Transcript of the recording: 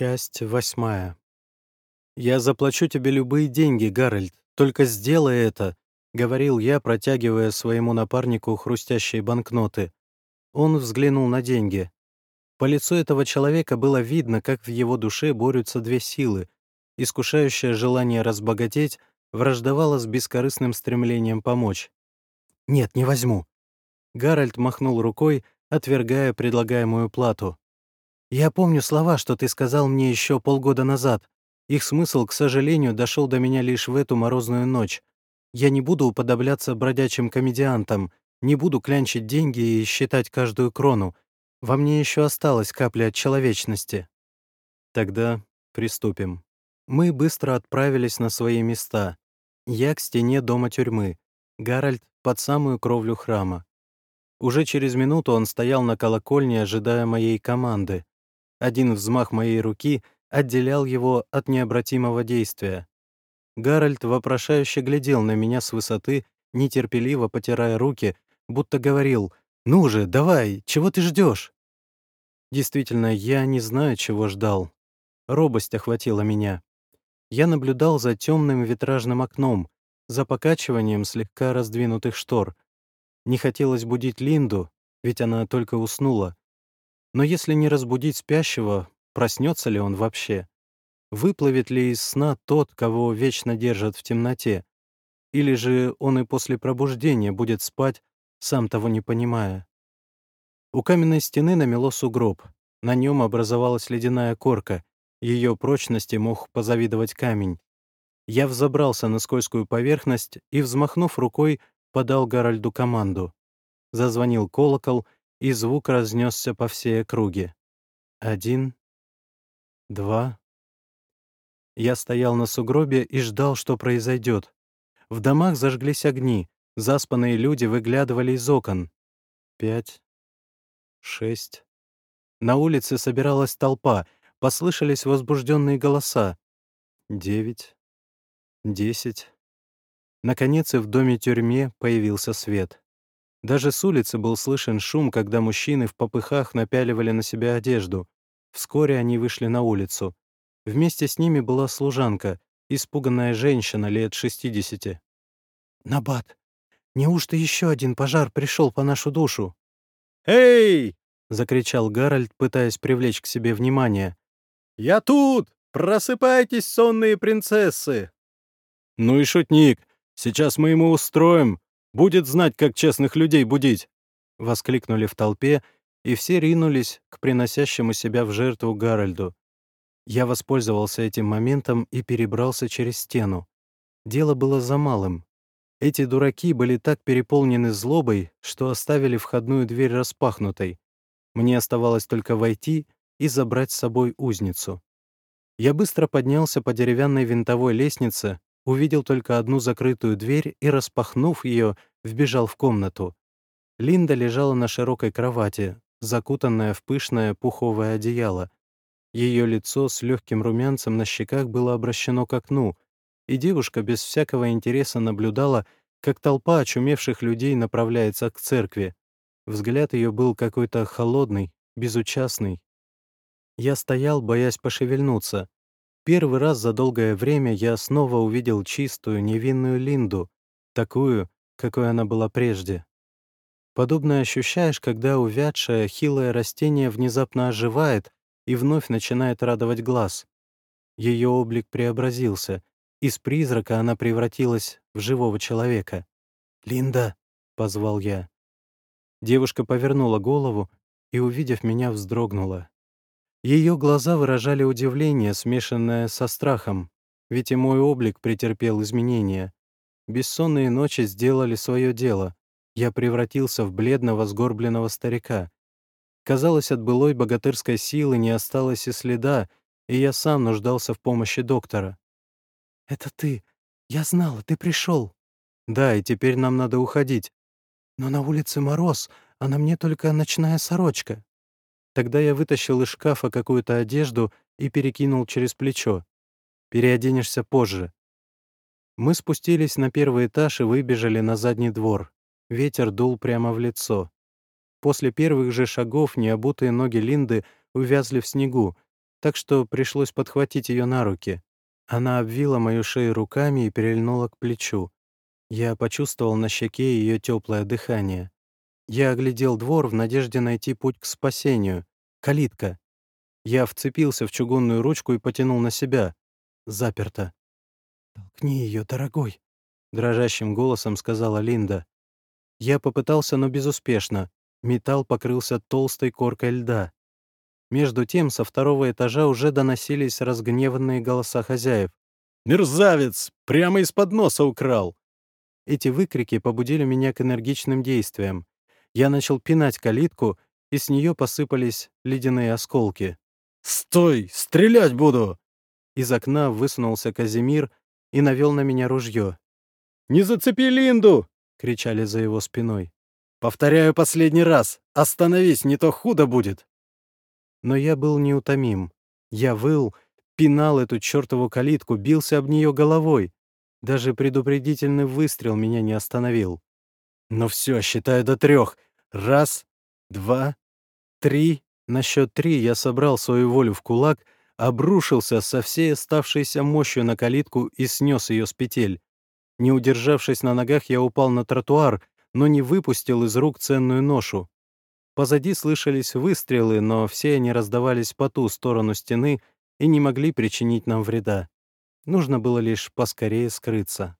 Часть восьмая. «Я заплачу тебе любые деньги, Гарольд, только сделай это», — говорил я, протягивая своему напарнику хрустящие банкноты. Он взглянул на деньги. По лицу этого человека было видно, как в его душе борются две силы. Искушающее желание разбогатеть враждовало с бескорыстным стремлением помочь. «Нет, не возьму». Гарольд махнул рукой, отвергая предлагаемую плату. Я помню слова, что ты сказал мне еще полгода назад. Их смысл, к сожалению, дошел до меня лишь в эту морозную ночь. Я не буду уподобляться бродячим комедиантам, не буду клянчить деньги и считать каждую крону. Во мне еще осталась капля человечности. Тогда приступим. Мы быстро отправились на свои места. Я к стене дома тюрьмы, Гарольд под самую кровлю храма. Уже через минуту он стоял на колокольне, ожидая моей команды. Один взмах моей руки отделял его от необратимого действия. Гарольд вопрошающе глядел на меня с высоты, нетерпеливо потирая руки, будто говорил «Ну же, давай, чего ты ждешь? Действительно, я не знаю, чего ждал. Робость охватила меня. Я наблюдал за темным витражным окном, за покачиванием слегка раздвинутых штор. Не хотелось будить Линду, ведь она только уснула. Но если не разбудить спящего, проснется ли он вообще? Выплывет ли из сна тот, кого вечно держат в темноте? Или же он и после пробуждения будет спать, сам того не понимая? У каменной стены намело сугроб. На нем образовалась ледяная корка. Ее прочности мог позавидовать камень. Я взобрался на скользкую поверхность и, взмахнув рукой, подал Гарольду команду. Зазвонил колокол — и звук разнесся по всей округе. Один, два. Я стоял на сугробе и ждал, что произойдет. В домах зажглись огни, заспанные люди выглядывали из окон. Пять, шесть. На улице собиралась толпа, послышались возбужденные голоса. Девять, десять. Наконец и в доме-тюрьме появился свет. Даже с улицы был слышен шум, когда мужчины в попыхах напяливали на себя одежду. Вскоре они вышли на улицу. Вместе с ними была служанка, испуганная женщина лет 60. «Набат, неужто еще один пожар пришел по нашу душу?» «Эй!» — закричал Гарольд, пытаясь привлечь к себе внимание. «Я тут! Просыпайтесь, сонные принцессы!» «Ну и шутник! Сейчас мы ему устроим! Будет знать, как честных людей будить!» — воскликнули в толпе, и все ринулись к приносящему себя в жертву Гарольду. Я воспользовался этим моментом и перебрался через стену. Дело было за малым. Эти дураки были так переполнены злобой, что оставили входную дверь распахнутой. Мне оставалось только войти и забрать с собой узницу. Я быстро поднялся по деревянной винтовой лестнице, увидел только одну закрытую дверь и, распахнув ее, вбежал в комнату. Линда лежала на широкой кровати, закутанная в пышное пуховое одеяло. Ее лицо с легким румянцем на щеках было обращено к окну, и девушка без всякого интереса наблюдала, как толпа очумевших людей направляется к церкви. Взгляд ее был какой-то холодный, безучастный. Я стоял, боясь пошевельнуться. Первый раз за долгое время я снова увидел чистую, невинную Линду, такую, какой она была прежде. Подобное ощущаешь, когда увядшее, хилое растение внезапно оживает и вновь начинает радовать глаз. Ее облик преобразился, из призрака она превратилась в живого человека. «Линда!» — позвал я. Девушка повернула голову и, увидев меня, вздрогнула. Ее глаза выражали удивление, смешанное со страхом, ведь и мой облик претерпел изменения. Бессонные ночи сделали свое дело. Я превратился в бледного, сгорбленного старика. Казалось, от былой богатырской силы не осталось и следа, и я сам нуждался в помощи доктора. «Это ты! Я знала, ты пришел!» «Да, и теперь нам надо уходить. Но на улице мороз, а на мне только ночная сорочка». Тогда я вытащил из шкафа какую-то одежду и перекинул через плечо. «Переоденешься позже». Мы спустились на первый этаж и выбежали на задний двор. Ветер дул прямо в лицо. После первых же шагов необутые ноги Линды увязли в снегу, так что пришлось подхватить ее на руки. Она обвила мою шею руками и перельнула к плечу. Я почувствовал на щеке ее теплое дыхание. Я оглядел двор в надежде найти путь к спасению. Калитка. Я вцепился в чугунную ручку и потянул на себя. Заперто. «Толкни ее, дорогой», — дрожащим голосом сказала Линда. Я попытался, но безуспешно. Металл покрылся толстой коркой льда. Между тем со второго этажа уже доносились разгневанные голоса хозяев. «Мерзавец! Прямо из-под носа украл!» Эти выкрики побудили меня к энергичным действиям. Я начал пинать калитку, и с нее посыпались ледяные осколки. «Стой! Стрелять буду!» Из окна высунулся Казимир и навел на меня ружье. «Не зацепи Линду!» — кричали за его спиной. «Повторяю последний раз! Остановись, не то худо будет!» Но я был неутомим. Я выл, пинал эту чертову калитку, бился об нее головой. Даже предупредительный выстрел меня не остановил. «Ну все, считаю до трех. Раз, два, три». На счет три я собрал свою волю в кулак, обрушился со всей оставшейся мощью на калитку и снес ее с петель. Не удержавшись на ногах, я упал на тротуар, но не выпустил из рук ценную ношу. Позади слышались выстрелы, но все они раздавались по ту сторону стены и не могли причинить нам вреда. Нужно было лишь поскорее скрыться.